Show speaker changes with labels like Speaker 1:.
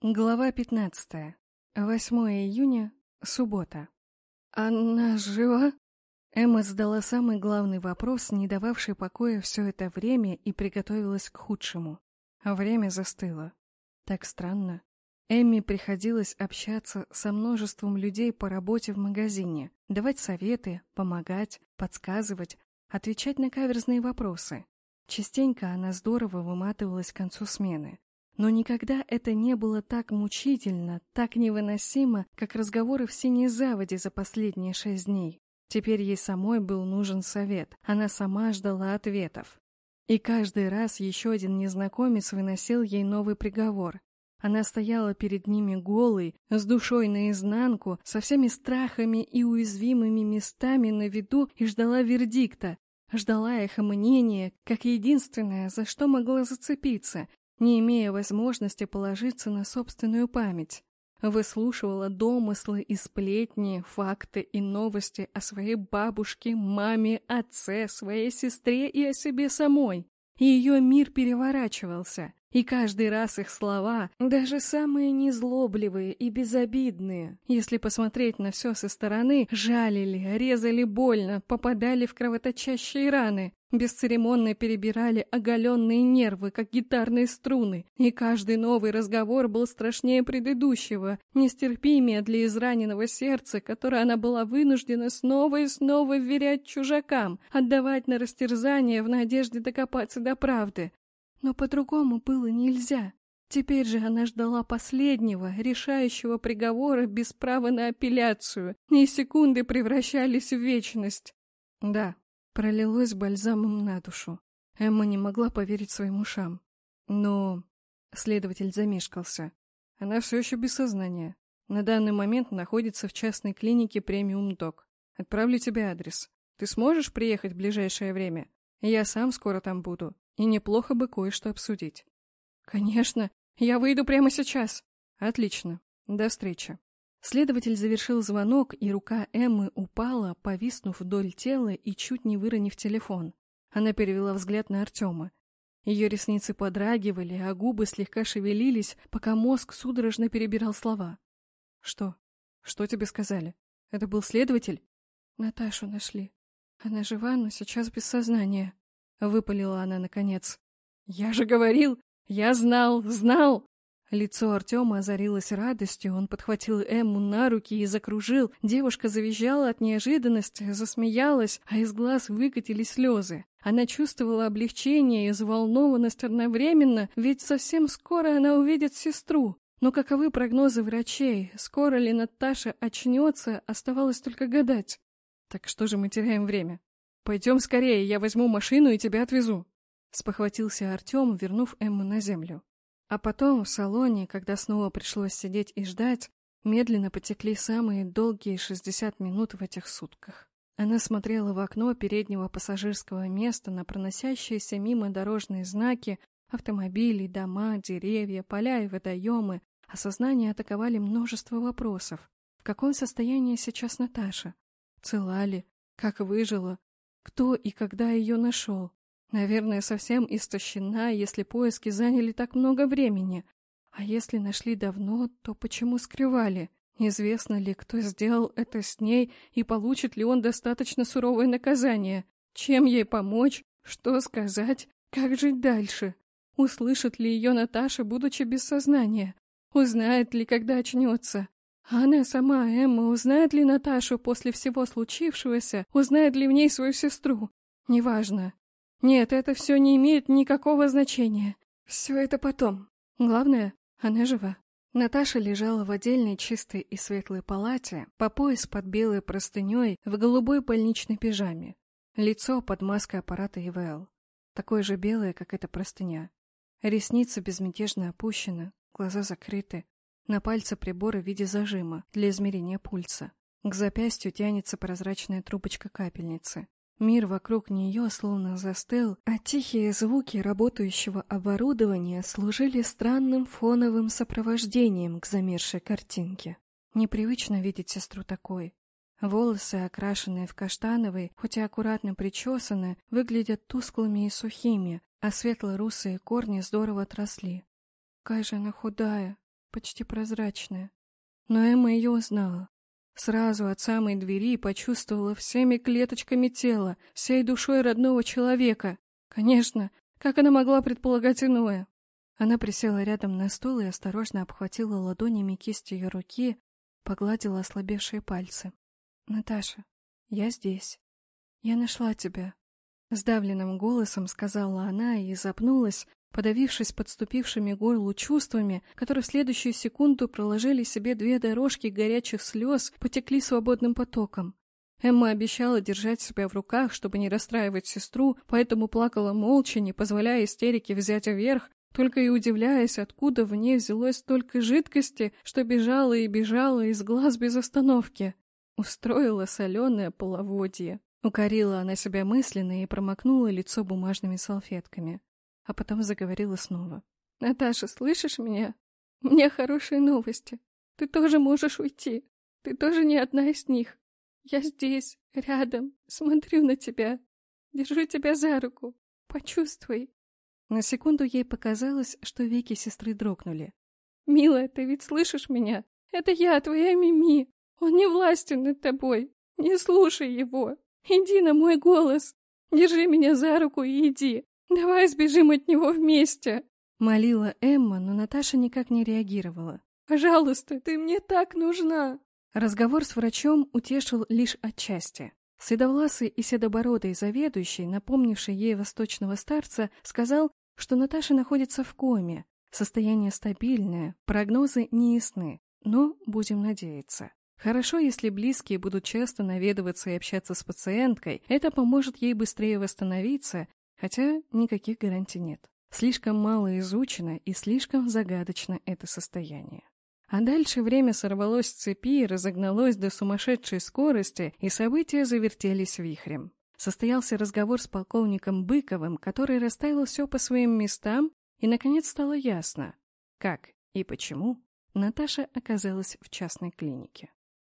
Speaker 1: Глава 15. 8 июня. Суббота. «Она жива?» Эмма задала самый главный вопрос, не дававший покоя все это время, и приготовилась к худшему. Время застыло. Так странно. Эмме приходилось общаться со множеством людей по работе в магазине, давать советы, помогать, подсказывать, отвечать на каверзные вопросы. Частенько она здорово выматывалась к концу смены. Но никогда это не было так мучительно, так невыносимо, как разговоры в синей заводе за последние шесть дней. Теперь ей самой был нужен совет, она сама ждала ответов. И каждый раз еще один незнакомец выносил ей новый приговор. Она стояла перед ними голой, с душой наизнанку, со всеми страхами и уязвимыми местами на виду и ждала вердикта, ждала их мнения, как единственное, за что могла зацепиться, не имея возможности положиться на собственную память. Выслушивала домыслы и сплетни, факты и новости о своей бабушке, маме, отце, своей сестре и о себе самой. И ее мир переворачивался. И каждый раз их слова, даже самые незлобливые и безобидные, если посмотреть на все со стороны, жалили, резали больно, попадали в кровоточащие раны, бесцеремонно перебирали оголенные нервы, как гитарные струны, и каждый новый разговор был страшнее предыдущего, нестерпимее для израненного сердца, которое она была вынуждена снова и снова вверять чужакам, отдавать на растерзание в надежде докопаться до правды. Но по-другому было нельзя. Теперь же она ждала последнего, решающего приговора без права на апелляцию, и секунды превращались в вечность. Да, пролилось бальзамом на душу. Эмма не могла поверить своим ушам. Но... Следователь замешкался. Она все еще без сознания. На данный момент находится в частной клинике премиум док. Отправлю тебе адрес. Ты сможешь приехать в ближайшее время? Я сам скоро там буду. И неплохо бы кое-что обсудить. Конечно. Я выйду прямо сейчас. Отлично. До встречи. Следователь завершил звонок, и рука Эммы упала, повиснув вдоль тела и чуть не выронив телефон. Она перевела взгляд на Артема. Ее ресницы подрагивали, а губы слегка шевелились, пока мозг судорожно перебирал слова. «Что? Что тебе сказали? Это был следователь?» «Наташу нашли. Она жива, но сейчас без сознания», — выпалила она наконец. «Я же говорил! Я знал, знал!» Лицо Артема озарилось радостью, он подхватил Эмму на руки и закружил. Девушка завизжала от неожиданности, засмеялась, а из глаз выкатились слезы. Она чувствовала облегчение и взволнованность одновременно, ведь совсем скоро она увидит сестру. Но каковы прогнозы врачей? Скоро ли Наташа очнется, оставалось только гадать. Так что же мы теряем время? Пойдем скорее, я возьму машину и тебя отвезу. Спохватился Артем, вернув Эмму на землю. А потом в салоне, когда снова пришлось сидеть и ждать, медленно потекли самые долгие 60 минут в этих сутках. Она смотрела в окно переднего пассажирского места на проносящиеся мимо дорожные знаки, автомобили, дома, деревья, поля и водоемы, а сознание атаковали множество вопросов. В каком состоянии сейчас Наташа? Цела ли? Как выжила? Кто и когда ее нашел? Наверное, совсем истощена, если поиски заняли так много времени. А если нашли давно, то почему скрывали? Известно ли, кто сделал это с ней, и получит ли он достаточно суровое наказание? Чем ей помочь? Что сказать? Как жить дальше? Услышит ли ее Наташа, будучи без сознания? Узнает ли, когда очнется? А она сама, Эмма, узнает ли Наташу после всего случившегося? Узнает ли в ней свою сестру? Неважно. Нет, это все не имеет никакого значения. Все это потом. Главное, она жива. Наташа лежала в отдельной чистой и светлой палате, по пояс под белой простыней, в голубой больничной пижаме. Лицо под маской аппарата ИВЛ. Такое же белое, как эта простыня. Ресницы безмятежно опущены, глаза закрыты. На пальце приборы в виде зажима для измерения пульса. К запястью тянется прозрачная трубочка капельницы. Мир вокруг нее словно застыл, а тихие звуки работающего оборудования служили странным фоновым сопровождением к замершей картинке. Непривычно видеть сестру такой. Волосы, окрашенные в каштановый, хоть и аккуратно причесаны, выглядят тусклыми и сухими, а светло-русые корни здорово отросли. Какая же она худая, почти прозрачная. Но Эмма ее узнала. Сразу от самой двери почувствовала всеми клеточками тела, всей душой родного человека. Конечно, как она могла предполагать иное? Она присела рядом на стул и осторожно обхватила ладонями кисть ее руки, погладила ослабевшие пальцы. «Наташа, я здесь. Я нашла тебя. Сдавленным голосом сказала она и запнулась, подавившись подступившими горлу чувствами, которые в следующую секунду проложили себе две дорожки горячих слез, потекли свободным потоком. Эмма обещала держать себя в руках, чтобы не расстраивать сестру, поэтому плакала молча, не позволяя истерике взять вверх, только и удивляясь, откуда в ней взялось столько жидкости, что бежала и бежала из глаз без остановки. Устроила соленое половодье. Укорила она себя мысленно и промокнула лицо бумажными салфетками. А потом заговорила снова. «Наташа, слышишь меня? У меня хорошие новости. Ты тоже можешь уйти. Ты тоже не одна из них. Я здесь, рядом, смотрю на тебя. Держу тебя за руку. Почувствуй». На секунду ей показалось, что веки сестры дрогнули. «Милая, ты ведь слышишь меня? Это я, твоя Мими. Он не властен над тобой. Не слушай его. Иди на мой голос. Держи меня за руку и иди. Давай сбежим от него вместе. Молила Эмма, но Наташа никак не реагировала. Пожалуйста, ты мне так нужна. Разговор с врачом утешил лишь отчасти. Седовласый и седобородый заведующий, напомнивший ей восточного старца, сказал, что Наташа находится в коме, состояние стабильное, прогнозы неясны, но будем надеяться. Хорошо, если близкие будут часто наведываться и общаться с пациенткой, это поможет ей быстрее восстановиться, хотя никаких гарантий нет. Слишком мало изучено и слишком загадочно это состояние. А дальше время сорвалось с цепи, разогналось до сумасшедшей скорости, и события завертелись вихрем. Состоялся разговор с полковником Быковым, который расставил все по своим местам, и, наконец, стало ясно, как и почему Наташа оказалась в частной клинике.